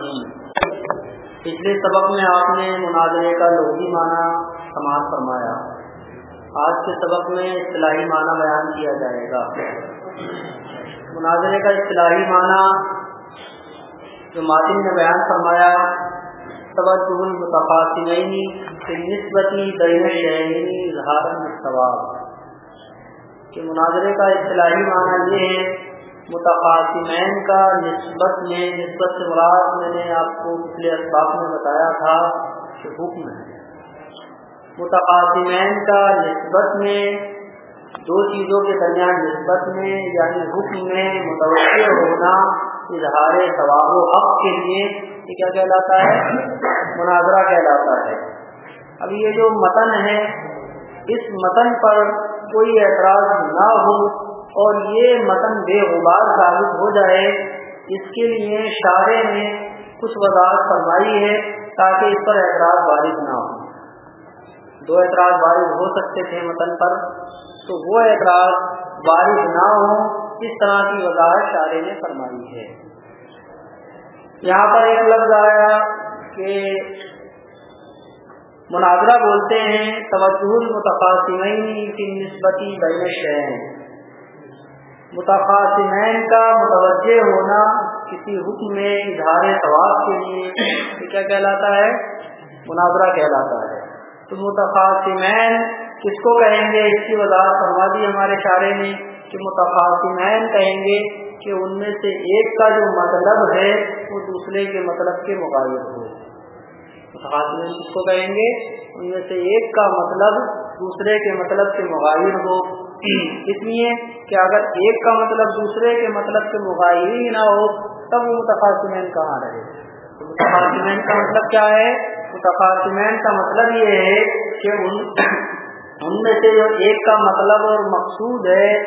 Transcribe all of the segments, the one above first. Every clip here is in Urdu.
الرحیم پچھلے سبق میں آپ نے مناظرے کا لغوی معنی سماعت فرمایا۔ آج کے سبق میں اصطلاحی معنی بیان کیا جائے گا۔ مناظرے کا اصطلاحی معنی جو ماتن نے بیان فرمایا، توجہ المتفاصلینی نسبتی بین شہرینی اظہار ثواب کہ مناظرے کا اصطلاحی معنی یہ ہے متقاسمین کا نسبت میں، نسبت سے مراد میں نے آپ کو پچھلے اسباب میں بتایا تھا کہ حکم ہے۔ متقاسمین کا نسبت میں، دو چیزوں کے درمیان نسبت میں یعنی حکم میں متوجہ ہونا، اظہار ثواب و حق کے لیے یہ کیا کہلاتا ہے؟ مناظرہ کہلاتا ہے۔ اب یہ جو متن ہے، اس متن پر کوئی اعتراض نہ ہو اور یہ متن بے غبار ثابت ہو جائے، اس کے لیے شاعر نے کچھ وضاحت فرمائی ہے تاکہ اس پر اعتراض وارد نہ ہو۔ دو اعتراض وارد ہو سکتے تھے متن پر، تو وہ اعتراض وارد نہ ہو، اس طرح کی وضاحت شاعر نے فرمائی ہے۔ یہاں پر ایک لفظ آیا کہ مناظرہ بولتے ہیں، توجہ متقاسمین کی نسبتی بین شہر متقاسمین کا متوجہ ہونا کسی حکم میں اظہار ثواب کے لیے کیا کہلاتا ہے؟ مناظرہ کہلاتا ہے۔ تو متقاسمین کس کو کہیں گے؟ اس کی وضاحت فرما دی ہمارے اشارے میں کہ متقاسمین کہیں گے کہ ان میں سے ایک کا جو مطلب ہے وہ دوسرے کے مطلب کے مغالب ہو۔ متقاسمین کس کو کہیں گے؟ ان میں سے ایک کا مطلب دوسرے کے مطلب کے مغایر ہو۔ اس لیے کہ اگر ایک کا مطلب دوسرے کے مطلب کے مغایر ہی نہ ہو، تب وہ متقاسمین کہاں رہے؟ متقاسمین کا مطلب کیا ہے؟ متقاسمین کا مطلب یہ ہے کہ ان ان میں سے جو ایک کا مطلب اور مقصود ہے،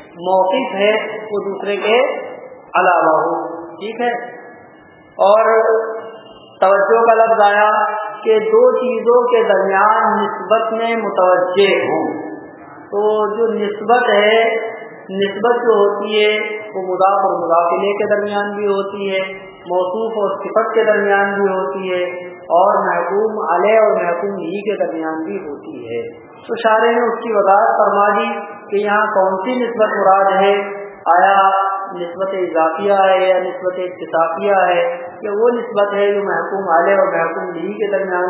موقف ہے، وہ دوسرے کے علاوہ ہو۔ ٹھیک ہے؟ اور توجہ کا لفظ آیا کہ دو چیزوں کے درمیان نسبت میں متوجہ ہوں۔ تو جو نسبت ہے، نسبت جو ہوتی ہے، وہ مضاف اور مداخلے کے درمیان بھی ہوتی ہے، موصوف اور صفت کے درمیان بھی ہوتی ہے، اور محکوم علیہ اور محکوم ہی کے درمیان بھی ہوتی ہے۔ تو شاعر نے اس کی وضاحت فرما دی کہ یہاں کون سی نسبت مراد ہے؟ آیا نسبت اضافیہ ہے یا نسبت اتفاقیہ ہے؟ کہ وہ نسبت ہے جو محکوم علیہ اور محکوم لی کے درمیان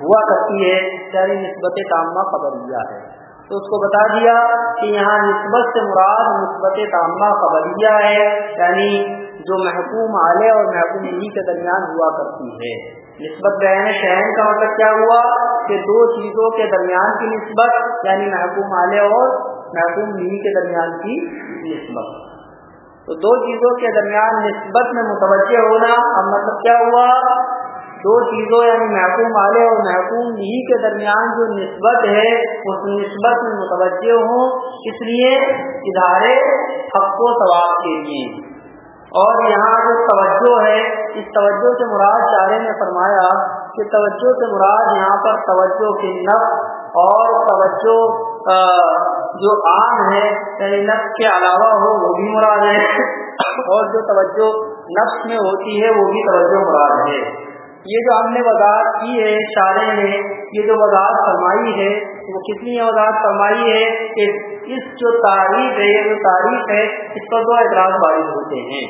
ہوا کرتی ہے یعنی نسبت تامہ قبلیہ ہے۔ تو اس کو بتا دیا کہ یہاں نسبت سے مراد نسبت تامہ قبلیہ ہے یعنی جو محکوم علیہ اور محکوم لی کے درمیان ہوا کرتی ہے۔ نسبت بین شہن کا مطلب کیا ہوا؟ کہ دو چیزوں کے درمیان کی نسبت یعنی محکوم علیہ اور محکوم لی کے درمیان کی نسبت۔ تو دو چیزوں کے درمیان نسبت میں متوجہ ہونا اب مطلب کیا ہوا؟ دو چیزوں یعنی محکوم والے اور محکوم ہی کے درمیان جو نسبت ہے، اس نسبت میں متوجہ ہوں۔ اس لیے ادارے حق و ثواب کے لیے۔ اور یہاں جو توجہ ہے، اس توجہ سے مراد چارے نے فرمایا کہ توجہ سے مراد یہاں پر توجہ کے نف اور توجہ جو عام ہے یعنی نفس کے علاوہ ہو، وہ بھی مراد ہے۔ اور جو توجہ نفس میں ہوتی ہے، وہ بھی توجہ مراد ہے۔ یہ جو ہم نے وضاحت کی ہے شارے نے یہ جو وضاحت فرمائی ہے، وہ کتنی وضاحت فرمائی ہے کہ اس جو تاریخ ہے یہ جو تاریخ ہے، اس پر دو اعتراض وارد ہوتے ہیں۔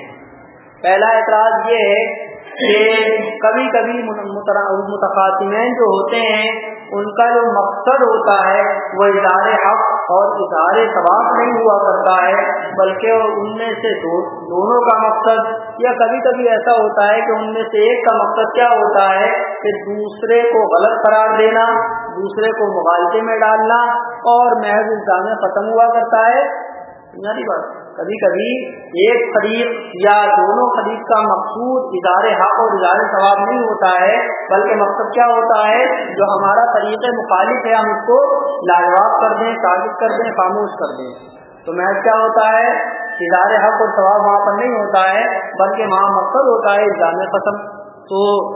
پہلا اعتراض یہ ہے کہ کبھی کبھی متقاسمین جو ہوتے ہیں، ان کا جو مقصد ہوتا ہے، وہ ادارے حق اور ادارے ثواب نہیں ہوا کرتا ہے، بلکہ ان میں سے دو، دونوں کا مقصد یا کبھی کبھی ایسا ہوتا ہے کہ ان میں سے ایک کا مقصد کیا ہوتا ہے کہ دوسرے کو غلط قرار دینا، دوسرے کو مغالطے میں ڈالنا اور محض الزام ختم ہوا کرتا ہے۔ یعنی بات کبھی کبھی ایک خرید یا دونوں خرید کا مقصود ادارے حق اور ادارے ثواب نہیں ہوتا ہے، بلکہ مقصد کیا ہوتا ہے؟ جو ہمارا طریقے مخالف ہے، ہم اس کو لاجواب کر دیں، ثابت کر دیں، خاموش کر دیں۔ تو محض کیا ہوتا ہے؟ ادارے حق اور ثواب وہاں پر نہیں ہوتا ہے، بلکہ وہاں مقصد ہوتا ہے الزام قسم۔ تو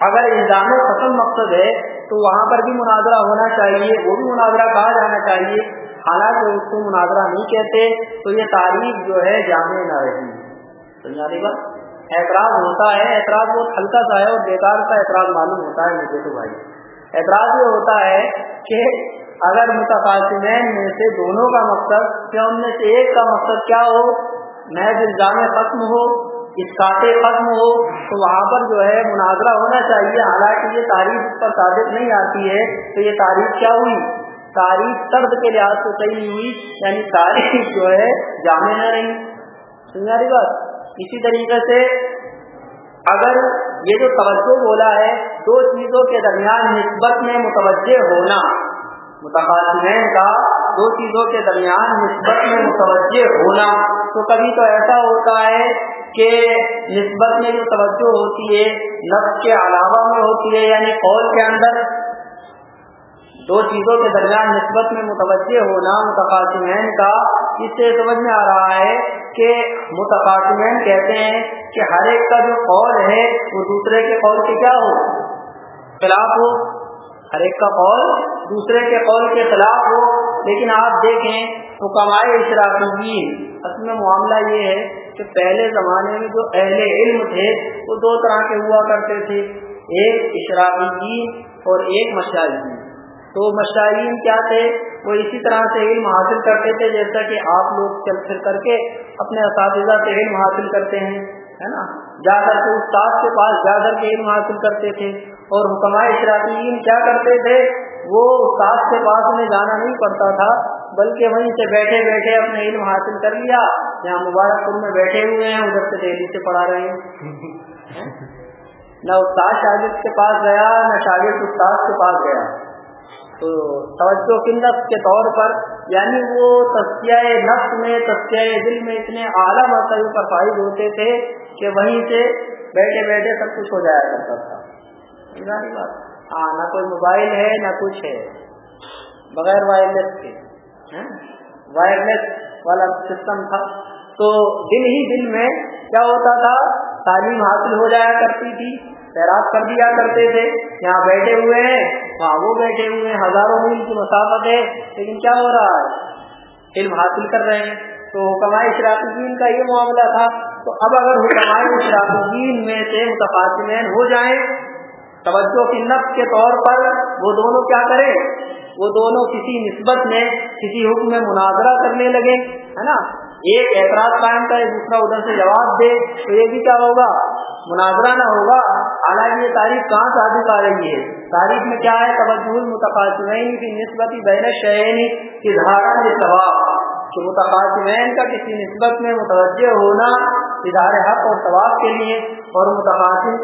اگر الزام قسم مقصد ہے، تو وہاں پر بھی مناظرہ ہونا چاہیے، وہ بھی مناظرہ کہا جانا چاہیے۔ حالانکہ اس کو مناظرہ نہیں کہتے، تو یہ تاریخ جو ہے جامع نہ رہی۔ سمجھا دے گا اعتراض ہوتا ہے، اعتراض بہت ہلکا سا ہے اور بیکار کا اعتراض معلوم ہوتا ہے مجھے تو بھائی۔ اعتراض یہ ہوتا ہے کہ اگر متقاسمین میں سے دونوں کا مقصد کیا ان میں سے ایک کا مقصد کیا ہو؟ محض الزام ختم ہو اسکاتے ختم ہو، تو وہاں پر جو ہے مناظرہ ہونا چاہیے۔ حالانکہ یہ تاریخ پر ثابت نہیں آتی ہے تو یہ تاریخ کیا ہوئی۔ تاریخ طرز کے لحاظ سے صحیح ہوئی یعنی تاریخ جو ہے جامع نہ رہی۔ سنیا رہی بات، اسی طریقے سے اگر یہ جو توجہ بولا ہے، دو چیزوں کے درمیان نسبت میں متوجہ ہونا۔ متقاصمین کا دو چیزوں کے درمیان نسبت میں متوجہ ہونا۔ تو کبھی تو ایسا ہوتا ہے کہ نسبت میں جو توجہ ہوتی ہے، نفس کے علاوہ میں ہوتی ہے یعنی قول کے اندر دو چیزوں کے درمیان نسبت میں متوجہ ہونا متقاسمین کا، اس سے سمجھ میں آ رہا ہے کہ متقاسمین کہتے ہیں کہ ہر ایک کا جو قول ہے، وہ دوسرے کے قول کے کیا ہو؟ خلاف ہو۔ ہر ایک کا قول دوسرے کے قول کے خلاف ہو، لیکن آپ دیکھیں تو کمائے اشراقی اصل میں معاملہ یہ ہے کہ پہلے زمانے میں جو اہل علم تھے، وہ دو طرح کے ہوا کرتے تھے، ایک اشراقی اور ایک مشاہدین۔ تو مشاہین کیا تھے؟ وہ اسی طرح سے علم حاصل کرتے تھے، جیسا کہ آپ لوگ چل پھر کر کے اپنے اساتذہ سے علم حاصل کرتے ہیں، ہے نا؟ جا کر کے استاد کے پاس جا کر کے علم حاصل کرتے تھے۔ اور حکمہ اشراقین کیا کرتے تھے؟ وہ استاد کے پاس انہیں جانا نہیں پڑتا تھا، بلکہ وہیں سے بیٹھے بیٹھے اپنے علم حاصل کر لیا۔ یہاں مبارک پور میں بیٹھے ہوئے ہیں، ادھر سے دہلی سے پڑھا رہے ہیں۔ نہ استاد شاگرد کے پاس گیا، نہ شاگرد استاد کے پاس گیا۔ تو توجہ قلت کے طور پر یعنی وہ تسکیہ نفس میں تسکیہ دل میں اتنے اعلیٰ مرتبہ پر فائد ہوتے تھے کہ وہیں سے بیٹھے بیٹھے سب کچھ ہو جایا کرتا تھا۔ ہاں نہ کوئی موبائل ہے، نہ کچھ ہے۔ بغیر وائرلیس کے۔ ہاں؟ وائرلیس والا سسٹم تھا۔ تو دل ہی دل میں کیا ہوتا تھا؟ تعلیم حاصل ہو جایا کرتی تھی۔ تیراک کر دیا کرتے تھے۔ یہاں بیٹھے ہوئے ہیں، وہاں وہ بیٹھے ہوئے ہیں۔ ہزاروں میل کی مسافت ہے، لیکن کیا ہو رہا ہے؟ علم حاصل کر رہے ہیں۔ تو حکمائے اشراقین کا یہ معاملہ تھا۔ تو اب اگر حکمائے اشراقین میں سے متفاصمین ہو جائیں توجہ کی نفس کے طور پر وہ دونوں کیا کریں وہ دونوں کسی نسبت میں، کسی حکم میں مناظرہ کرنے لگے، ہے نا؟ ایک اعتراض قائم کرے، دوسرا ادھر سے جواب دے، تو یہ بھی کیا ہوگا؟ مناظرہ نہ ہوگا۔ حالانکہ یہ تاریخ کہاں سے حادث آ رہی ہے؟ تاریخ میں کیا ہے؟ توجہ متقاصمین کی نسبتی بین شعینی اظہار ثواب کہ متقاصمین کا کسی نسبت میں متوجہ ہونا اظہار حق اور ثواب کے لیے اور متقاصم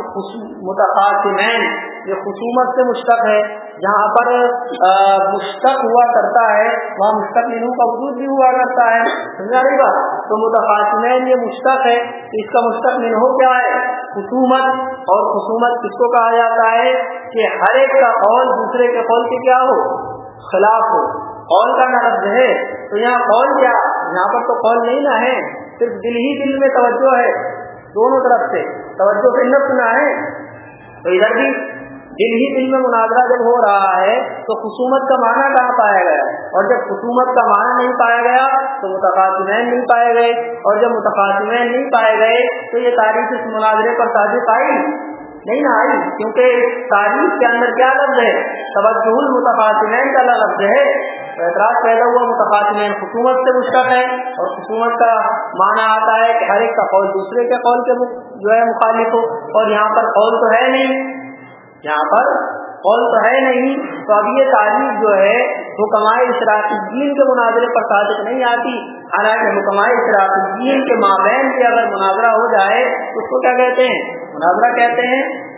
متقاصمین یہ خصومت سے مشتق ہے۔ جہاں پر مشتق ہوا کرتا ہے، وہاں مشتق مینو کا وجود بھی ہوا کرتا ہے۔ سمجھا رہی بات؟ تو متقاصمین یہ مشتق ہے اس کا مشتق مینو کیا ہے؟ خصومت۔ اور خصومت کس کو کہا جاتا ہے؟ کہ ہر ایک کا قول دوسرے کے قول کے کیا ہو؟ خلاف ہو۔ قول کا نہ لفظ ہے۔ تو یہاں قول کیا؟ یہاں پر تو قول نہیں نہ ہے۔ صرف دل ہی دل میں توجہ ہے، دونوں طرف سے۔ توجہ سے نفس نہ ہے تو ادھر بھی دل ہی دل میں مناظرہ جب ہو رہا ہے، تو خصومت کا معنی کہاں پایا گیا؟ اور جب خصومت کا معنی نہیں پایا گیا، تو متقاصمین نہیں پائے گئے۔ اور جب متقاصمین نہیں پائے گئے، تو یہ تاریخ اس مناظرے پر تعریف آئی۔ نہیں نہ آئی، کیونکہ تاریخ کے اندر کیا لفظ ہے؟ توجہ متقاصمین کا لفظ ہے۔ اعتراض پیدا ہوا متقاصمین حکومت سے مشتق ہے اور حکومت کا معنی آتا ہے کہ ہر ایک کا قول دوسرے کے قول کے جو ہے مخالف ہو اور یہاں پر قول تو ہے نہیں۔ یہاں پر قول تو ہے نہیں۔ تو اب یہ تعریف جو ہے حکمائے اشراقی دین کے مناظرے پر صادق نہیں آتی۔ حالانکہ حکمائے اشراقی دین کے مابین سے اگر مناظرہ ہو جائے اس کو کیا کہتے ہیں؟ مناظرہ کہتے ہیں۔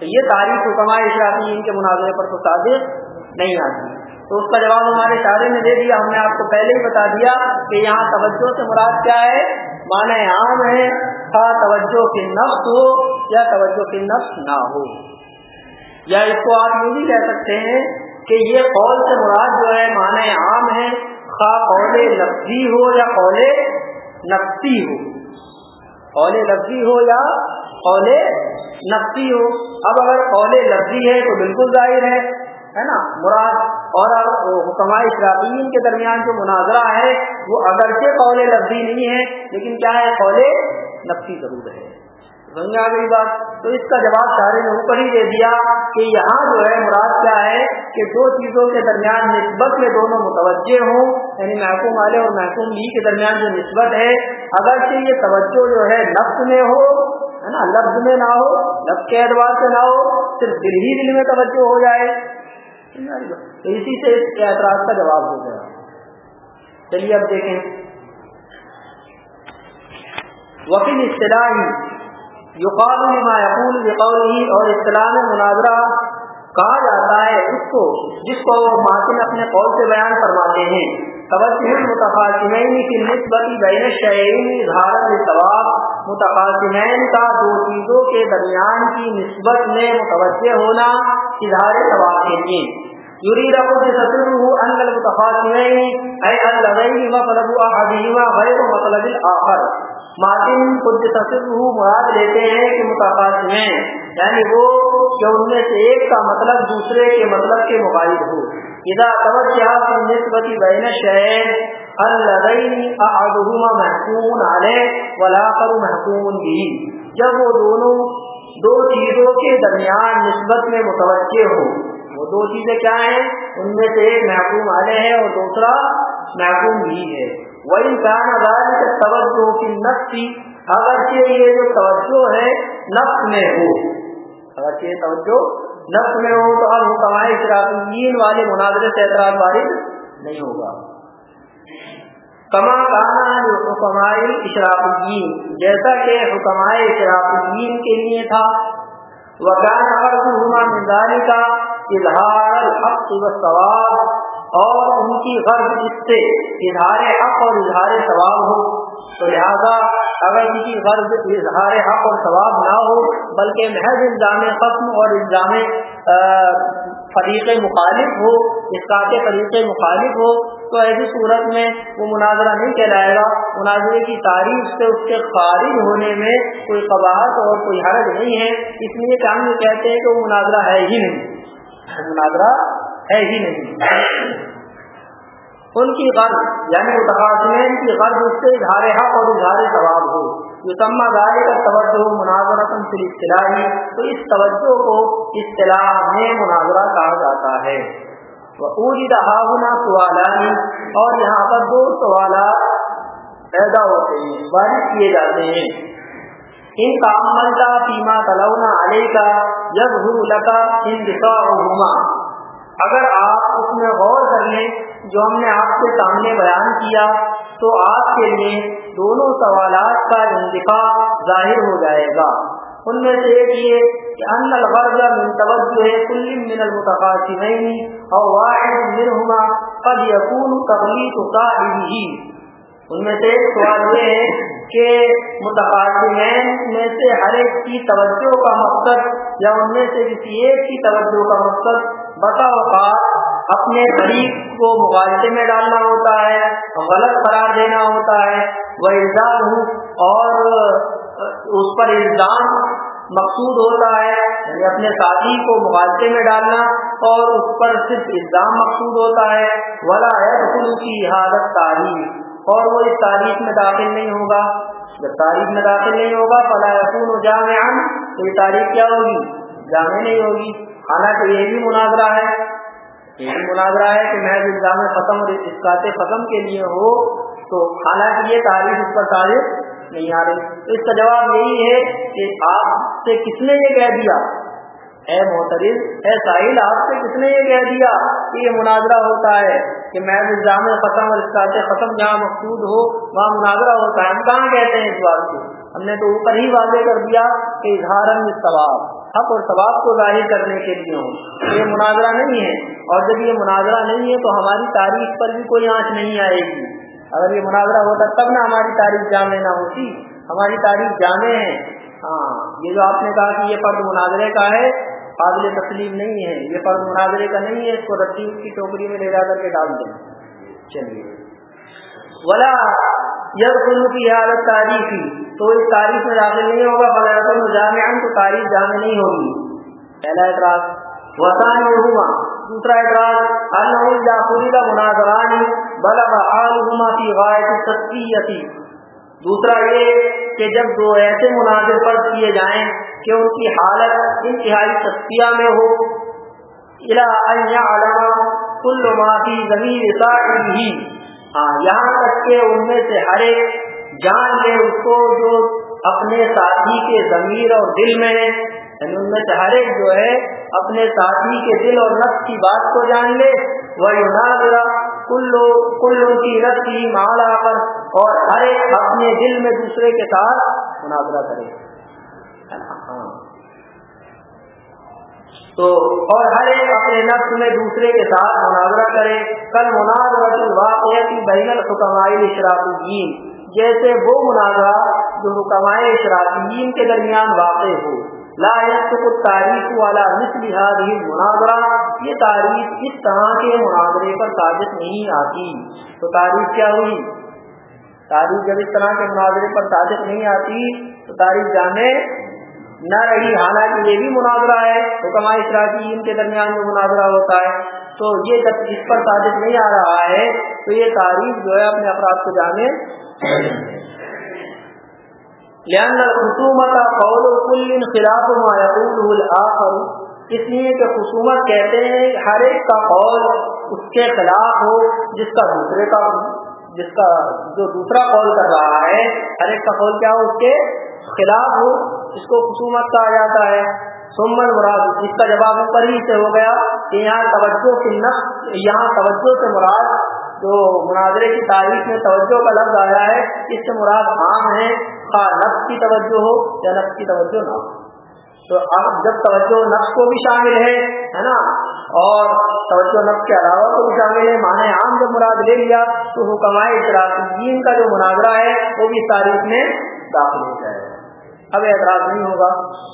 تو یہ تعریف حکمائے اشراقی دین کے مناظرے پر تو صادق نہیں آتی۔ تو اس کا جواب ہمارے اشارے میں دے دیا، ہم نے آپ کو پہلے ہی بتا دیا کہ یہاں توجہ سے مراد کیا ہے؟ معنی عام ہے توجہ کے نفس ہو یا توجہ کے نفس نہ ہو۔ یا اس کو آپ یہ بھی کہہ سکتے ہیں کہ یہ قول سے مراد جو ہے، معنی عام ہے خواہ قول لفظی ہو یا قول نفسی ہو۔ قول لفظی ہو یا قول نفسی ہو۔ اب اگر قول لفظی ہے تو بالکل ظاہر ہے۔ ہے نا؟ مراد اور حکمہ اشراقین کے درمیان جو مناظرہ ہے، وہ اگرچہ قول لفظی نہیں ہے، لیکن کیا ہے؟ قول نفسی ضرور ہے۔ سمجھ آ گئی بات؟ تو اس کا جواب سارے نے اوپر ہی دے دیا کہ یہاں جو ہے، مراد کیا ہے؟ کہ دو چیزوں کے درمیان نسبت میں دونوں متوجہ ہوں یعنی محکوم والے اور محکوم ہی کے درمیان جو نسبت ہے اگر سے یہ توجہ جو ہے لفظ میں ہو، ہے نا؟ لفظ میں نہ ہو، لفظ کے اعتبار سے نہ ہو، صرف دل ہی دل میں توجہ ہو جائے۔ تو اسی سے اس کے اعتراض کا جواب ہو گیا۔ چلیے اب دیکھیں۔ وکیل اصطلاحی یقال لما یقول بقوله اور اصطلاح مناظرہ کہا جاتا ہے اس کو جس کو ماطن اپنے قول سے بیان فرماتے ہیں۔ توجہ متقاسمین کی نسبت بین الشیئین اظہار الثواب۔ متقاسمین کا دو چیزوں کے درمیان کی نسبت میں متوجہ ہونا اظہار ثواب کے لیے يريد قد تسره أن المتخاصمين أي اللذين مطلب أحدهما غير مطلب الآخر ماتن خود تصر مراد لیتے ہیں کہ متقاصم ہیں یعنی وہ جو ان میں سے ایک کا مطلب دوسرے کے مطلب کے مقابل ہو۔ اذا توجہ فی نسبت بین الشیئین اللذین احدهما محکوم علیہ والاخر محکوم بھی جب وہ دونوں، دو چیزوں کے درمیان نسبت میں متوجہ ہو وہ دو چیزیں کیا ہیں؟ ان میں سے ایک محکوم علیہ ہے اور دوسرا محکوم بھی ہے۔ وہی کہنا توجہ کی نفسی اگرچہ یہ جو توجہ ہے نفس میں ہو اگرچہ یہ توجہ نفس میں ہو تو اب حکمائے اشراقین والے مناظرے سے اعتراض وارد نہیں ہوگا۔ کما کانا حکمائے اشراقین جیسا کہ حکمائے اشراقین کے لیے تھا۔ وکان ارض منداری کا اظہار الحق و ثواب اور ان کی غرض اس سے، اظہار حق اور اظہار ثواب ہو۔ تو لہذا اگر ان کی غرض اظہار حق اور ثواب نہ ہو، بلکہ محض الزام قسم اور الزام فریق مخالف ہو اس کا فریق مخالف ہو، تو ایسی صورت میں وہ مناظرہ نہیں کہلائے گا۔ مناظرے کی تاریخ سے اس کے خارج ہونے میں کوئی قباحت اور کوئی حرج نہیں ہے۔ اس لیے کہ ہم یہ کہتے ہیں کہ وہ مناظرہ ہے ہی نہیں۔ مناظرہ ہے ہی نہیں۔ ان کی غرض یعنی متقاصمین کی غرض اس سے اظہار حق اور اظہار ثواب ہو۔ یہ سما گائے کا توجہ مناظرہ فی اصطلاحی تو اس توجہ کو اصطلاح میں مناظرہ کہا جاتا ہے۔ ہاہنا سوالانی اور یہاں پر دو سوالات پیدا ہوتے ہیں بارش کیے جاتے ہیں۔ ان کا عملتا فیما تلونا علیہ کا جب ہو لگا ان دفاع اگر آپ اس میں غور کر لیں جو ہم نے آپ کے سامنے بیان کیا، تو آپ کے لیے دونوں سوالات کا انتفا ظاہر ہو جائے گا۔ ان میں سے ایک یہ کہ ان الغرض من توجہ کل من المتقاسمین او واحد منہما قد یکون تغلیط صاحبہ ان میں سے ایک سوال یہ ہے کہ متقاسمین میں سے ہر ایک کی توجہ کا مقصد یا ان میں سے کسی ایک کی توجہ کا مقصد بتا اوقات اپنے غریب کو مغالطے میں ڈالنا ہوتا ہے، غلط قرار دینا ہوتا ہے، وہ الزام ہوں اور اس پر الزام مقصود ہوتا ہے یعنی اپنے ساتھی کو مغالطے میں ڈالنا اور اس پر صرف الزام مقصود ہوتا ہے، ولا ہے کی حالت تاریخ اور وہ اس تاریخ میں داخل نہیں ہوگا۔ جب تاریخ میں داخل نہیں ہوگا، فلا یقون جامع تو یہ تاریخ کیا ہوگی؟ جامع نہیں ہوگی۔ حالانکہ یہ بھی مناظرہ ہے۔ یہ بھی مناظرہ ہے کہ محض الزام ختم اور اسکات ختم کے لیے ہو، تو حالانکہ یہ تعریف اس پر تعریف نہیں آ رہی۔ تو اس کا جواب یہی ہے کہ آپ سے کس نے یہ کہہ دیا؟ اے محترم اے ساحل، آپ سے کس نے یہ کہہ دیا کہ یہ مناظرہ ہوتا ہے کہ محض الزام ختم اور اسکات ختم جہاں مقصود ہو، وہاں مناظرہ ہوتا ہے؟ ہم کہاں کہتے ہیں اس بات کو؟ ہم نے تو اوپر ہی واضح کر دیا کہ اظہار ثواب حق اور ثواب کو ظاہر کرنے کے لیے ہوں۔ یہ مناظرہ نہیں ہے۔ اور جب یہ مناظرہ نہیں ہے تو ہماری تاریخ پر بھی کوئی آنچ نہیں آئے گی۔ اگر یہ مناظرہ ہوتا تب نہ ہماری تاریخ جامع نہ ہوتی۔ ہماری تاریخ جامع ہے۔ ہاں یہ جو آپ نے کہا کہ یہ فرد مناظرے کا ہے، قابل تسلیم نہیں ہے۔ یہ فرد مناظرے کا نہیں ہے، اس کو رسی کی ٹوکری میں لے جا کر کے ڈال دیں۔ چلیے۔ ولا جب کی حالت تاریخی تو اس تاریخ میں داخل نہیں ہوگا فلاح جامع تاریخ جامع نہیں ہوگی۔ پہلا اعتراض وطان ہوا دوسرا اعتراض الجافری کا مناظرانی بلب عالما کی غائب تصویتی دوسرا یہ کہ جب دو ایسے مناظر پر کیے جائیں کہ ان کی حالت انتہائی تصفیہ میں ہو کل معافی زمین ہی ہاں یہاں تک کہ ان میں سے ہر ایک جان لے اس کو جو اپنے ساتھی کے ضمیر اور دل میں ہے۔ یعنی ان میں سے ہر ایک جو ہے اپنے ساتھی کے دل اور نفس کی بات کو جان لے۔ وہ ناظرہ کل کل کی رسی مالا پر اور ہر ایک اپنے دل میں دوسرے کے ساتھ مناظرہ کرے۔ تو اور ہر ایک اپنے نفس میں دوسرے کے ساتھ مناظرہ کرے۔ کل مناظر واقع بین الحکمائی اشراقین جیسے وہ مناظرہ جو حکمائے اشراقین کے درمیان واقع ہو۔ لا تاریخ والا مثل هذه مناظرہ یہ تاریخ اس طرح کے مناظرے پر ثابت نہیں آتی۔ تو تاریخ کیا ہوئی؟ تاریخ جب اس طرح کے مناظرے پر ثابت نہیں آتی، تو تاریخ جانے نہ رہی۔ حالانکہ یہ بھی مناظرہ ہے حکم اشراقی ان کے درمیان میں مناظرہ ہوتا ہے۔ تو یہ جب اس پر ثابت نہیں آ رہا ہے، تو یہ تاریخ جو ہے اپنے افراد کو جانے خصومت قول کل خلاف الآخر، اس لیے کہ خصومت کہتے ہیں ہر ایک کا قول اس کے خلاف ہو، جس کا دوسرے کا، جس کا جو دوسرا قول کر رہا ہے، ہر ایک کا قول کیا ہو، اس کے خلاف ہو، اس کو خصومت کہا جاتا ہے۔ سمن مراد جس کا جواب اوپر ہی سے ہو گیا کہ یہاں توجہ کی نقص یہاں توجہ سے مراد جو مناظرے کی تاریخ میں توجہ کا لفظ آیا ہے اس سے مراد عام ہے، خواہ نفس کی توجہ ہو یا نفس کی توجہ نہ ہو۔ تو اب جب توجہ نفس کو بھی شامل ہے ہے نا؟ اور توجہ نفس کے علاوہ کو بھی شامل ہے، معنی عام جب مراد لے لیا، تو حکمائے اشراقین کا جو مناظرہ ہے، وہ بھی تاریخ میں داخل ہو جائے گا۔ اب اعتراض نہیں ہوگا۔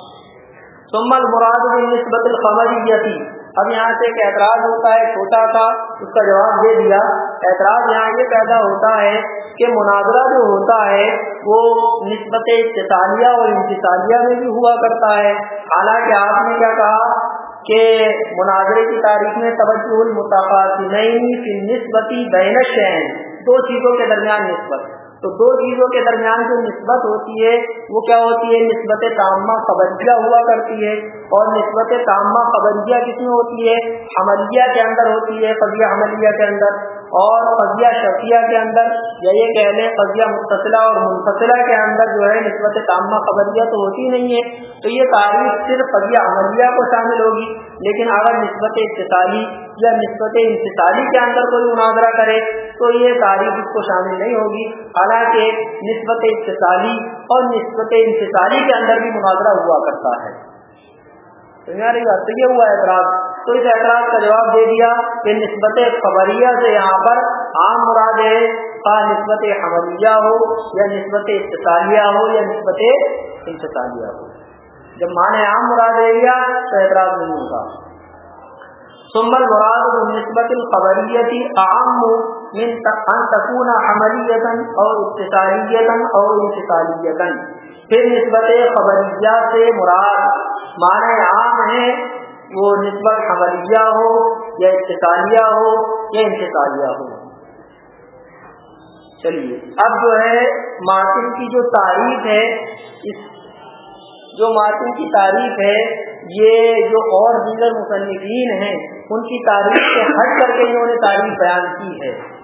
سمل مراد نسبت الخمریتی اب یہاں سے ایک اعتراض ہوتا ہے، چھوٹا سا اس کا جواب دے دیا۔ اعتراض یہاں یہ پیدا ہوتا ہے کہ مناظرہ جو ہوتا ہے، وہ نسبت اتصالیہ اور انتصالیہ میں بھی ہوا کرتا ہے۔ حالانکہ آپ نے کیا کہا کہ مناظرے کی تاریخ میں توجہ المتقاطنین فی نسبتی بین شین دو چیزوں کے درمیان نسبت۔ تو دو چیزوں کے درمیان جو نسبت ہوتی ہے، وہ کیا ہوتی ہے؟ نسبت تامہ قبضیہ ہوا کرتی ہے۔ اور نسبت تامہ قبضیہ کس میں ہوتی ہے؟ حملیہ کے اندر ہوتی ہے قبیہ حملیہ کے اندر۔ اور قضیہ شفیہ کے اندر، یا یہ کہہ لیں قضیہ متصلہ اور منفصلہ کے اندر جو ہے، نسبت تامہ قبضیہ تو ہوتی نہیں ہے۔ تو یہ تاریخ صرف قضیہ عملیہ کو شامل ہوگی، لیکن اگر نسبت اتصالی یا نسبت انتصالی کے اندر کوئی مناظرہ کرے تو یہ تاریخ اس کو شامل نہیں ہوگی۔ حالانکہ نسبت اتصالی اور نسبت انتصالی کے اندر بھی مناظرہ ہوا کرتا ہے۔ تمہاری بات؟ تو یہ ہوا اعتراض۔ تو اس اعتراض کا جواب دے دیا کہ نسبت خبریہ سے یہاں پر عام مراد ہے۔ خواہ نسبت حملیہ ہو یا نسبت اتصالیہ ہو یا نسبت انتصالیہ ہو۔ جب مانے عام مراد لے لیا تو اعتراض نہیں ہوگا۔ سمبل مراد نسبت الخبریتی عام من ان تکون حملیتا اور اتصالیتا اور انتصالیتا پھر نسبت خبریہ سے مراد معنی عام ہے وہ نسبت حملیہ ہو یا اتصالیہ ہو یا انتقالیہ ہو. چلیے، اب جو ہے ماتم کی جو تعریف ہے، اس جو ماتم کی تعریف ہے، یہ جو اور دیگر مصنفین ہیں، ان کی تعریف سے ہٹ کر کے انہوں نے تعریف بیان کی ہے۔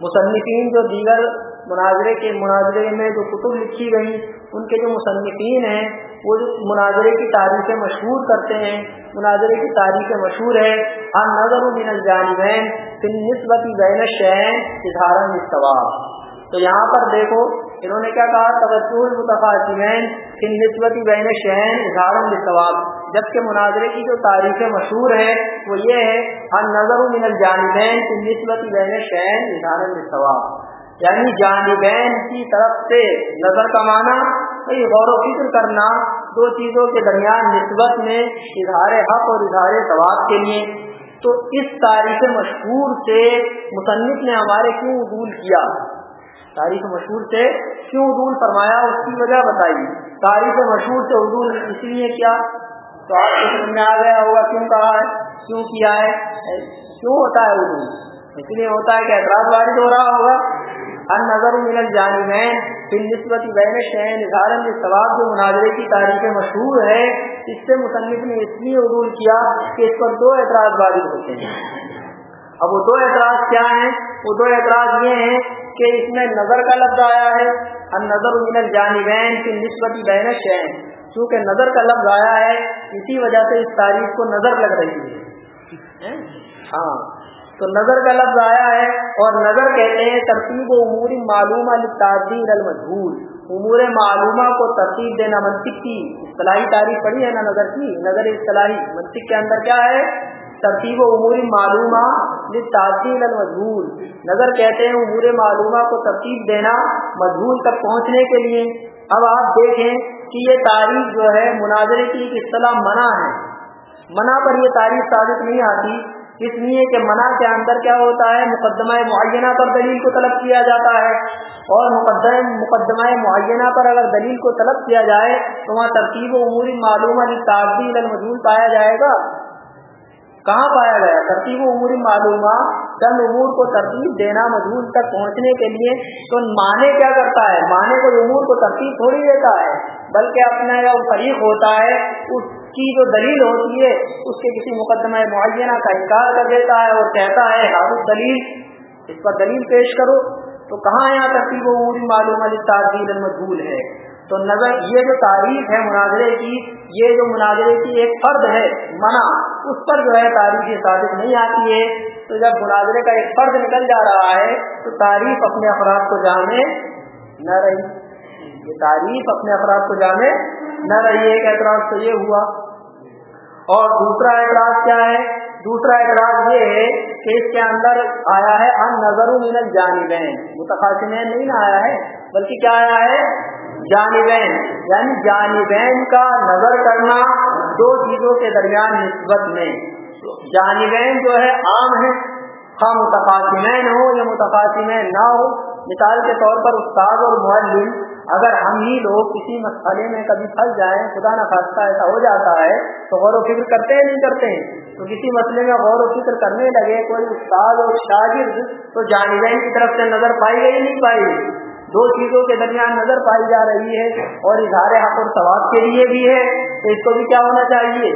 مصنفین جو دیگر مناظرے کے مناظرے میں جو کتب لکھی گئی ان کے جو مصنفین ہیں، وہ جو مناظرے کی تاریخیں مشہور کرتے ہیں، مناظرے کی تاریخیں مشہور ہے ہم نظر من الجانبین فی نسبتی بین شین اظہار ثواب تو یہاں پر دیکھو انہوں نے کیا کہا؟ توجہ المتفاظمین فی نسبتی بین شین اظہارا ثواب جبکہ مناظرے کی جو تاریخیں مشہور ہے، وہ یہ ہے ہم نظر من الجانبین فی نسبتی بین شین اظہارا ثواب یعنی جانبین کی طرف سے نظر کمانا غور و فکر کرنا دو چیزوں کے درمیان نسبت میں اظہار حق اور اظہار ثواب کے لیے۔ تو اس تاریخ مشہور سے مصنف نے ہمارے کیوں عدول کیا۔ تاریخ مشہور سے کیوں عدول فرمایا اس کی وجہ بتائی۔ تاریخ مشہور سے عدول اس لیے کیا۔ تو آپ کو سمجھ میں آ گیا ہوگا کیوں کہا ہے، کیوں کیا ہے۔ کیوں ہوتا ہے اردو اس لیے ہوتا ہے کہ اعتراض وارد ہو رہا ہوگا۔ ہر نظر من الجانبین پھر نسبت بین شین اظہار ثواب جو مناظرے کی تاریخ مشہور ہے، اس سے مصنف نے اس لیے عبول کیا کہ اس پر دو اعتراض وارد ہوتے ہیں۔ اب وہ دو اعتراض کیا ہیں؟ وہ دو اعتراض یہ ہیں کہ اس میں نظر کا لفظ آیا ہے نظر من الجانبین کی نسبت بین شین چونکہ نظر کا لفظ آیا ہے، اسی وجہ سے اس تاریخ کو نظر لگ رہی ہے۔ ہاں تو نظر کا لفظ آیا ہے اور نظر کہتے ہیں ترتیب و امور معلومہ تعدیر المجھول۔ امور معلومہ کو ترتیب دینا منطق کی۔ اصطلاحی تاریخ پڑھی ہے نا نظر کی؟ نظر اصطلاحی۔ منطق کے اندر کیا ہے؟ ترتیب و امور معلومہ تعطیل المجھول نظر کہتے ہیں امور معلومہ کو ترتیب دینا مجھول تک پہنچنے کے لیے۔ اب آپ دیکھیں کہ یہ تاریخ جو ہے مناظرے کی ایک اصطلاح منع ہے۔ منع پر یہ تاریخ ثابت نہیں آتی۔ اس لیے کہ منع کے اندر کیا ہوتا ہے؟ مقدمہ معینہ پر دلیل کو طلب کیا جاتا ہے۔ اور مقدم مقدمہ معینہ پر اگر دلیل کو طلب کیا جائے تو وہاں ترتیب و عموری معلومہ تعدیل المجول پایا جائے گا۔ کہاں پایا گیا؟ ترتیب و عموری معلومہ۔ چند امور کو ترتیب دینا مجبور تک پہنچنے کے لیے۔ تو مانے کیا کرتا ہے؟ مانے کو امور کو ترتیب تھوڑی دیتا ہے، بلکہ اپنا جو فریق ہوتا ہے۔ اس کی جو دلیل ہوتی ہے، اس کے کسی مقدمہ معینہ کا انکار کر دیتا ہے اور کہتا ہے حاضر دلیل، اس پر دلیل پیش کرو۔ تو کہاں یہاں ترتیب و عموری معلوم علی تعدیل مجبول ہے؟ تو نظر یہ جو تعریف ہے مناظرے کی، یہ جو مناظرے کی ایک فرد ہے، منع، اس پر جو ہے تاریخ ثابت نہیں آتی ہے۔ تو جب مناظرے کا ایک فرد نکل جا رہا ہے، تو تعریف اپنے افراد کو جانے نہ رہی۔ یہ تعریف اپنے افراد کو جانے نہ رہی، ایک اعتراض تو یہ ہوا۔ اور دوسرا اعتراض کیا ہے؟ دوسرا اعتراض یہ ہے کہ اس کے اندر آیا ہے، ان نظر من الجانبین۔ متقاسمین نہیں نہ آیا ہے، بلکہ کیا آیا ہے؟ جانبین یعنی جانبین کا نظر کرنا دو چیزوں کے درمیان نسبت میں۔ جانبین جو ہے عام ہے، خواہ متقاسمین ہو یا متقاسمین نہ ہو مثال کے طور پر استاد اور معلم، اگر ہم ہی لوگ کسی مسئلے میں کبھی پھنس جائیں، خدا نخواستہ ایسا ہو جاتا ہے، تو غور و فکر کرتے ہیں نہیں کرتے۔ ہیں تو کسی مسئلے میں غور و فکر کرنے لگے، کوئی استاد اور شاگرد تو جانبین کی طرف سے نظر پائی گئی نہیں پائی۔ گئی دو چیزوں کے درمیان نظر پائی جا رہی ہے اور اظہار حق اور ثواب کے لیے بھی ہے، تو اس کو بھی کیا ہونا چاہیے؟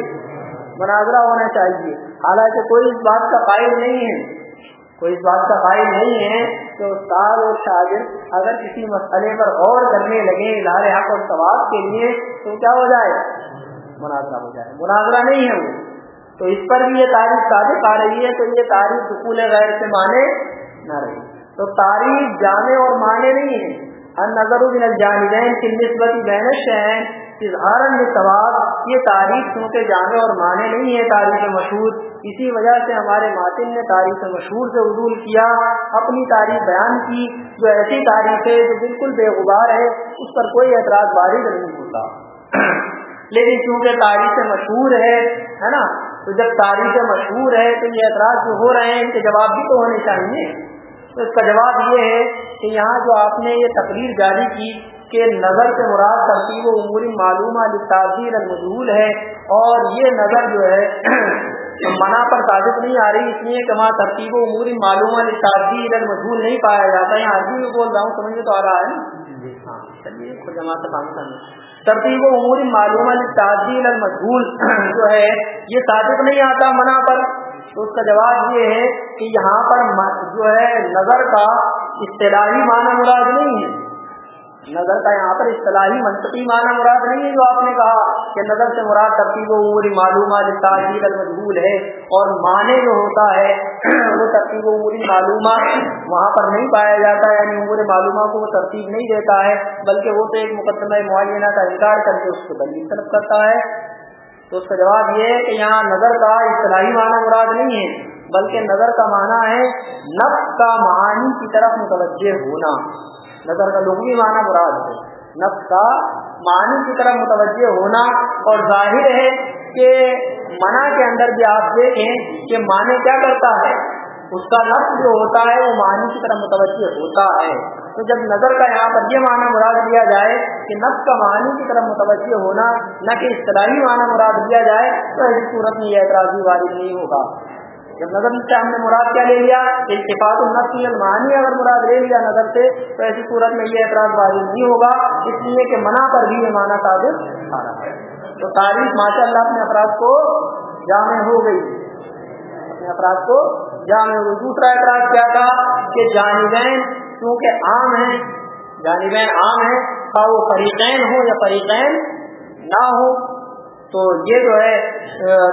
مناظرہ ہونا چاہیے۔ حالانکہ کوئی اس بات کا قائل نہیں ہے۔ کوئی اس بات کا قائل نہیں ہے کہ استاد اور شاگرد اگر کسی مسئلے پر غور کرنے لگے اظہار حق اور ثواب کے لیے، تو کیا ہو جائے؟ مناظرہ ہو جائے۔ مناظرہ نہیں ہے وہ۔ تو اس پر بھی یہ تاریخ صادق آ رہی ہے تو یہ تاریخ سکول غیر سے مانے نہ رہی تو تاریخ جانے اور مانے نہیں ہے۔ ان نظر الجانبین کی نسبت بینش ہیں اظہار ثواب یہ تاریخ چونکہ جانے اور مانے نہیں ہے تاریخ مشہور۔ اسی وجہ سے ہمارے ماتن نے تاریخ مشہور سے عدول کیا، اپنی تاریخ بیان کی۔ جو ایسی تاریخ ہے جو بالکل بے غبار ہے، اس پر کوئی اعتراض بارش نہیں ہوتا۔ لیکن چونکہ تاریخ مشہور ہے ہے نا؟ تو جب تاریخ مشہور ہے تو یہ اعتراض جو ہو رہے ہیں، ان کے جواب بھی تو ہونے چاہیے۔ تو اس کا جواب یہ ہے کہ یہاں جو آپ نے یہ تقریر جاری کی کہ نظر سے مراد ترتیب و عموری معلوم تعزیر المجول ہے اور یہ نظر جو ہے منع پر ثابت نہیں آ رہی اس لیے کہ وہاں ترتیب و عموری معلوم تعزیر المجول نہیں پایا جاتا۔ یہاں عربی میں بول رہا ہوں سمجھ میں تو آ رہا ہے نا؟ ہاں۔ چلیے خود جماعت سے کام کرنا۔ ترتیب و عموری معلوم تعزیر المجول جو ہے یہ ثابت نہیں آتا منع پر۔ تو اس کا جواب یہ ہے کہ یہاں پر جو ہے نظر کا اصطلاحی معنی مراد نہیں ہے۔ نظر کا یہاں پر اصطلاحی منطقی معنی مراد نہیں ہے جو آپ نے کہا کہ نظر سے مراد ترتیب و عموری معلومات تعدیر المجبول ہے اور معنی جو ہوتا ہے وہ ترتیب و عموری معلومات وہاں پر نہیں پایا جاتا یعنی عمور معلومات کو وہ ترتیب نہیں دیتا ہے، بلکہ وہ تو ایک مقدمہ معینہ کا انکار کر کے اس کو دلیل طلب کرتا ہے۔ تو اس کا جواب یہ ہے کہ یہاں نظر کا اصطلاحی معنی مراد نہیں ہے، بلکہ نظر کا معنی ہے نفس کا معنی کی طرف متوجہ ہونا۔ نظر کا لغوی معنی مراد ہے۔ نفس کا معنی کی طرف متوجہ ہونا۔ اور ظاہر ہے کہ منع کے اندر بھی آپ دیکھیں کہ معنی کیا کرتا ہے۔ اس کا لفظ جو ہوتا ہے وہ معنی کی طرف متوجہ ہوتا ہے۔ تو جب نظر کا یہاں پر یہ معنی مراد دیا جائے کہ نفس کا معنی کی طرف متوجہ ہونا نہ کہ اصطلاحی معنی مراد دیا جائے، تو ایسی صورت میں یہ اعتراضی واضح نہیں ہوگا۔ جب نظر سے ہم نے مراد کیا لے لیا؟ اتفاق النفس المعانی اگر مراد لے لیا نظر سے، تو ایسی صورت میں یہ اعتراض واضح نہیں ہوگا۔ اس لیے کہ منع پر بھی یہ معنی ثابت آ رہا ہے۔ تو تاریخ ماشاء اللہ اپنے افراد کو جامع ہو گئی۔ اپنے افراد کو جہاں ہو دوسرا اعتراض کیا تھا کہ جانبین کیونکہ عام ہیں، جانبین عام ہیں، خواہ وہ فریقین ہو یا فریقین نہ ہو تو یہ جو ہے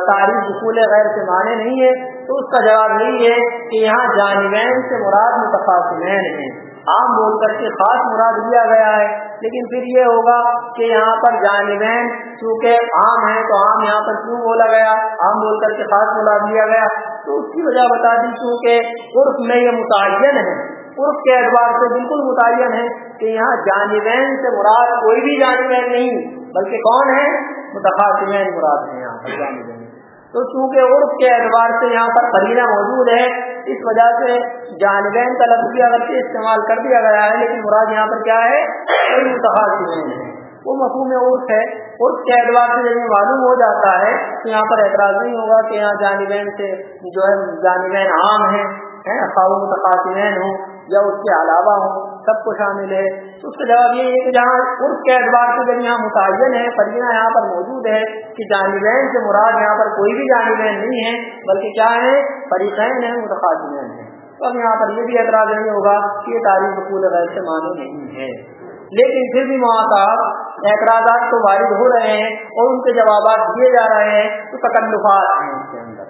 تاریخ اصول غیر سے معنی نہیں ہے، تو اس کا جواب یہی ہے کہ یہاں جانبین سے مراد متفاصمین ہیں۔ عام بول کر کے خاص مراد لیا گیا ہے۔ لیکن پھر یہ ہوگا کہ یہاں پر جانبین چونکہ عام ہے تو عام یہاں پر کیوں بولا گیا؟ عام بول کر کے خاص مراد لیا گیا۔ تو اس کی وجہ بتا دی کیونکہ عرف میں یہ متعین ہے عرف کے اعتبار سے بالکل متعین ہے کہ یہاں جانبین سے مراد کوئی بھی جانبین نہیں، بلکہ کون ہے متخاصمین مراد ہے یہاں پر جانبین۔ تو چونکہ عرف کے اعتبار سے یہاں پر قرینہ موجود ہے اس وجہ سے جانبین کا لفظ بھی اگر استعمال کر دیا گیا ہے، لیکن مراد یہاں پر کیا ہے؟ کوئی متخاصمین ہے۔ وہ مفہوم عرف ہے۔ عرف کے اعتبار سے جب معلوم ہو جاتا ہے تو یہاں پر اعتراض نہیں ہوگا کہ یہاں جانبین سے جو ہے، جانبین عام ہیں خاؤ متقاصمین ہوں یا اس کے علاوہ ہوں۔ سب کو شامل ہے۔ تو اس کا جواب یہ ہے کہ جہاں عرف کے اعتبار سے جب یہاں متعین ہے پرینہ یہاں پر موجود ہے کہ جانبین سے مراد یہاں پر کوئی بھی جانبین نہیں ہے، بلکہ کیا ہے فریقین ہیں متقاصمین ہیں۔ تو اب یہاں پر یہ بھی اعتراض نہیں ہوگا کہ یہ تاریخ پورے غیر سے معنی نہیں ہے۔ لیکن پھر بھی محاطات اعتراضات تو وارد ہو رہے ہیں اور ان کے جوابات دیے جا رہے ہیں، تو تکلفات ہیں اس کے اندر۔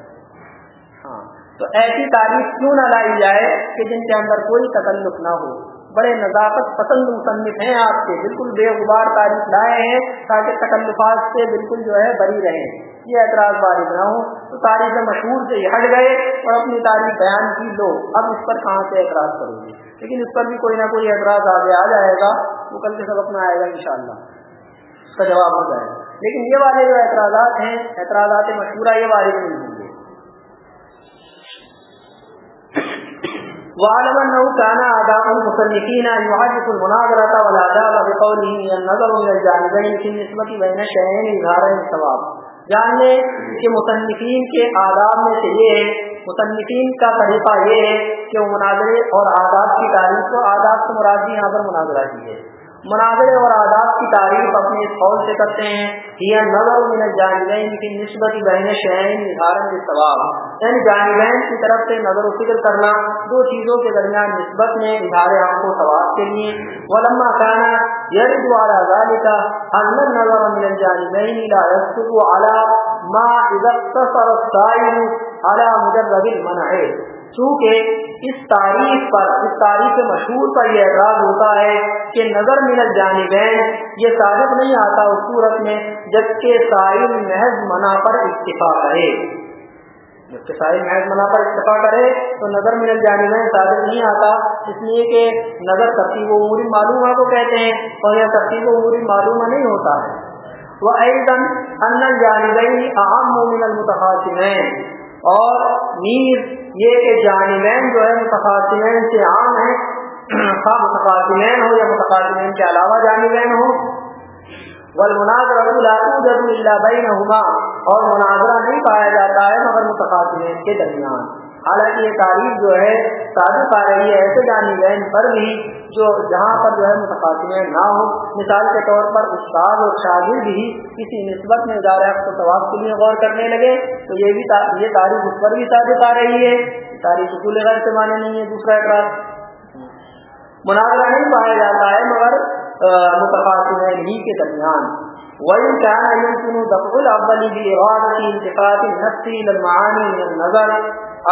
ہاں تو ایسی تعریف کیوں نہ لائی جائے کہ جن کے اندر کوئی تکلف نہ ہو۔ بڑے نزاکت پسند مصنف ہیں آپ کے، بالکل بے غبار تاریخ لائے ہیں تاکہ تکلفات سے بالکل جو ہے بری رہے یہ اعتراض وارد نہ ہو تو تاریخ مشہور سے ہٹ گئے اور اپنی تاریخ بیان کی لو۔ اب اس پر کہاں سے اعتراض کرو گے؟ لیکن اس پر بھی کوئی نہ کوئی اعتراض آگے آ جائے گا۔ وہ کل کے سبق میں آئے گا انشاءاللہ۔ اس کا جواب ہو جائے گا۔ لیکن یہ والے جو اعتراضات ہیں، اعتراضات مشہورہ یہ وارد نہیں ہوں وعلم انه كان اعداء المصنفين يعرف المناظره والاداب بقوله النظر من الجانبين في النسبه بين شيئين اظهار الثواب جان لے کہ مصنفین کے آداب میں سے یہ ہے، مصنفین کا طریقہ یہ ہے کہ وہ مناظرے اور آداب کی تعریف کو آداب سے مراد یہاں پر مناظرہ کی ہے۔ مناظرے اور آداب کی تعریف اپنے اس قول سے کرتے ہیں۔ یہ نظر من جانبین کی نسبت بہن شہین اظہار ثواب یعنی جانبین کی طرف سے نظر و فکر کرنا دو چیزوں کے درمیان نسبت میں اظہار حق کو ثواب کے لیے۔ ولما کانا یرد والا ذالک ان النظر من الجانبین لا يسقط على ما اذا اقتصر السائل على مجرد المنع۔ چونکہ اس تاریخ پر اس تاریخ مشہور پر یہ اعتراض ہوتا ہے کہ نظر من الجانبین، یہ ثابت نہیں آتا اس صورت میں، جبکہ سائل محض منع پر اکتفا کرے۔ جبکہ سائل محض منع پر اکتفا کرے، تو نظر من الجانبین ثابت نہیں آتا۔ اس لیے کہ نظر ترتیب و عموری معلومہ کو کہتے ہیں، اور یہ ترتیب و عموری معلومہ نہیں ہوتا ہے۔ وہ ایزن ان الجانبین اہم من المتخاصمین اور نیز یہ کہ جانبین جو ہے متقاصمین سے عام ہے خواہ متقاصمین ہو یا متقاصمین کے علاوہ جانبین ہو والمناظرہ اللہ توجد بینہما، اور مناظرہ نہیں پایا جاتا ہے مگر متقاصمین کے درمیان۔ حالانکہ یہ تعریف جو ہے صادق آ رہی ہے ایسے جانبین پر بھی جو جہاں پر جو ہے متقاصمین نہ ہو مثال کے طور پر استاد اور شاگرد بھی کسی نسبت میں ادارہ کو ثواب کے لیے غور کرنے لگے تو یہ بھی یہ تاریخ اس پر بھی صادق آ رہی ہے۔ تاریخ اصول غیر سے مانے نہیں ہے، دوسرا اعتراض۔ مناظرہ نہیں پایا جاتا ہے مگر متقاصمین ہی کے درمیان۔ وَإِن كَانَ يُمْكِنُ دَفْعُ الْأَوَّلِ بِإِرَادَةِ انتقاط النَّفْسِ إِلَى الْمَعَانِي مِنَ النَّظَرِ۔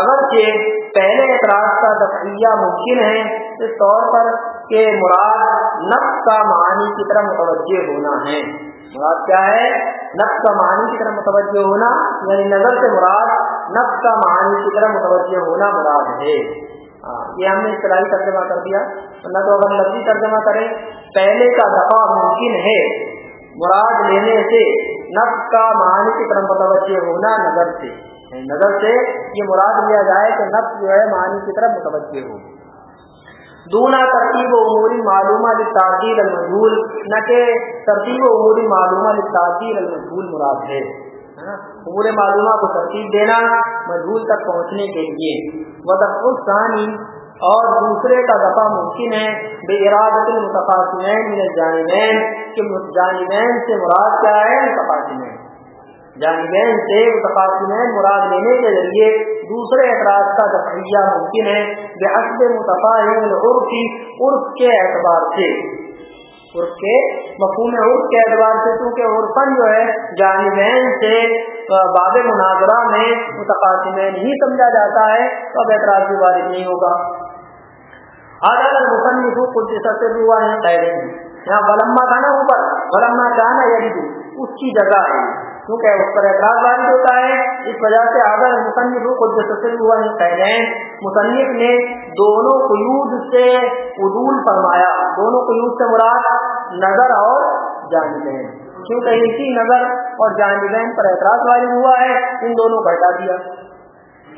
اگرچہ پہلے اعتراض کا دفعیہ ممکن ہے، اس طور پر کہ مراد نفس کا معنی کی طرح متوجہ ہونا ہے۔ مراد کیا ہے؟ نفس کا معنی کی طرح متوجہ ہونا یعنی نظر سے مراد نفس کا معنی کی طرح متوجہ ہونا مراد ہے۔ یہ ہم نے اصطلاحی ترجمہ کر دیا۔ نہ تو اگر لفظی ترجمہ کریں پہلے کا دفاع ممکن ہے۔ مراد لینے سے نفس کا معنی کی طرف متوجہ ہونا نظر سے۔ یعنی نظر سے یہ مراد لیا جائے کہ نفس جو ہے معنی کی طرف متوجہ ہو۔ دونا ترتیب و عموری معلومات تعدیل المجھول نہ کہ ترتیب و عموری معلومات تعدیل المجھول مراد ہے۔ امور معلومہ کو ترتیب دینا مجھول تک پہنچنے کے لیے۔ وضف الثانی اور دوسرے کا دفعہ ممکن ہے بے ارادت المتقاسمین من کہ جانبین سے مراد کیا ہے؟ متقاسمین۔ جانبین سے متقاسمین مراد لینے کے ذریعے دوسرے اعتراض کا دفعیہ ممکن ہے، بے حسب متفاہم العرفی عرف کے اعتبار سے۔ عرف کے مفہوم عرف کے اعتبار سے کیونکہ عرفن جو ہے جانبین سے باب مناظرہ میں متقاسمین ہی سمجھا جاتا ہے، تو اب اعتراض بھی وارد نہیں ہوگا۔ آدھا مصنف قدس سے ہوا ہے یہاں ولما تھا نا اوپر، ولما جانا یعنی اس کی جگہ ہے۔ کیونکہ اس پر اعتراض وارد ہوتا ہے۔ اس وجہ سے آگر مصنف کو ہوا قیدین مصنف نے دونوں قیود سے عدول فرمایا۔ دونوں قیود سے مراد نظر اور جانبین۔ کیونکہ اسی نظر اور جانبین پر اعتراض وارد ہوا ہے، ان دونوں کو ہٹا دیا۔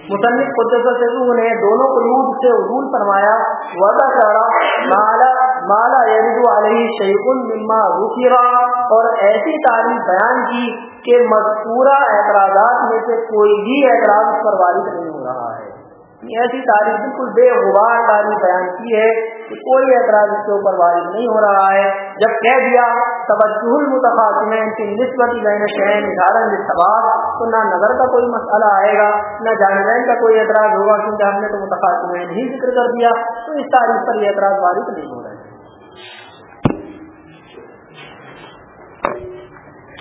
مصنف قدرت نے دونوں قیود سے عدول فرمایا وضع چڑھا مالا مالا یرد علیہ شیخ مما ذکرا اور ایسی تعریف بیان کی کہ مذکورہ اعتراضات میں سے کوئی بھی اعتراض اس پر وارد نہیں ہو رہا ہے۔ ایسی تعریف بالکل بے غبار تعریف بیان کی ہے کہ کوئی اعتراض اس کے اوپر وارد نہیں ہو رہا ہے۔ جب کہہ دیا، توجہ المتفاقمین کی نسبت بین شہن ادارن ثواب تو نہ نظر کا کوئی مسئلہ آئے گا، نہ جانبین کا کوئی اعتراض ہوگا، کیونکہ ہم نے تو متفاقمین ہی ذکر کر دیا، تو اس تعریف پر یہ اعتراض وارد نہیں ہو رہا ہے۔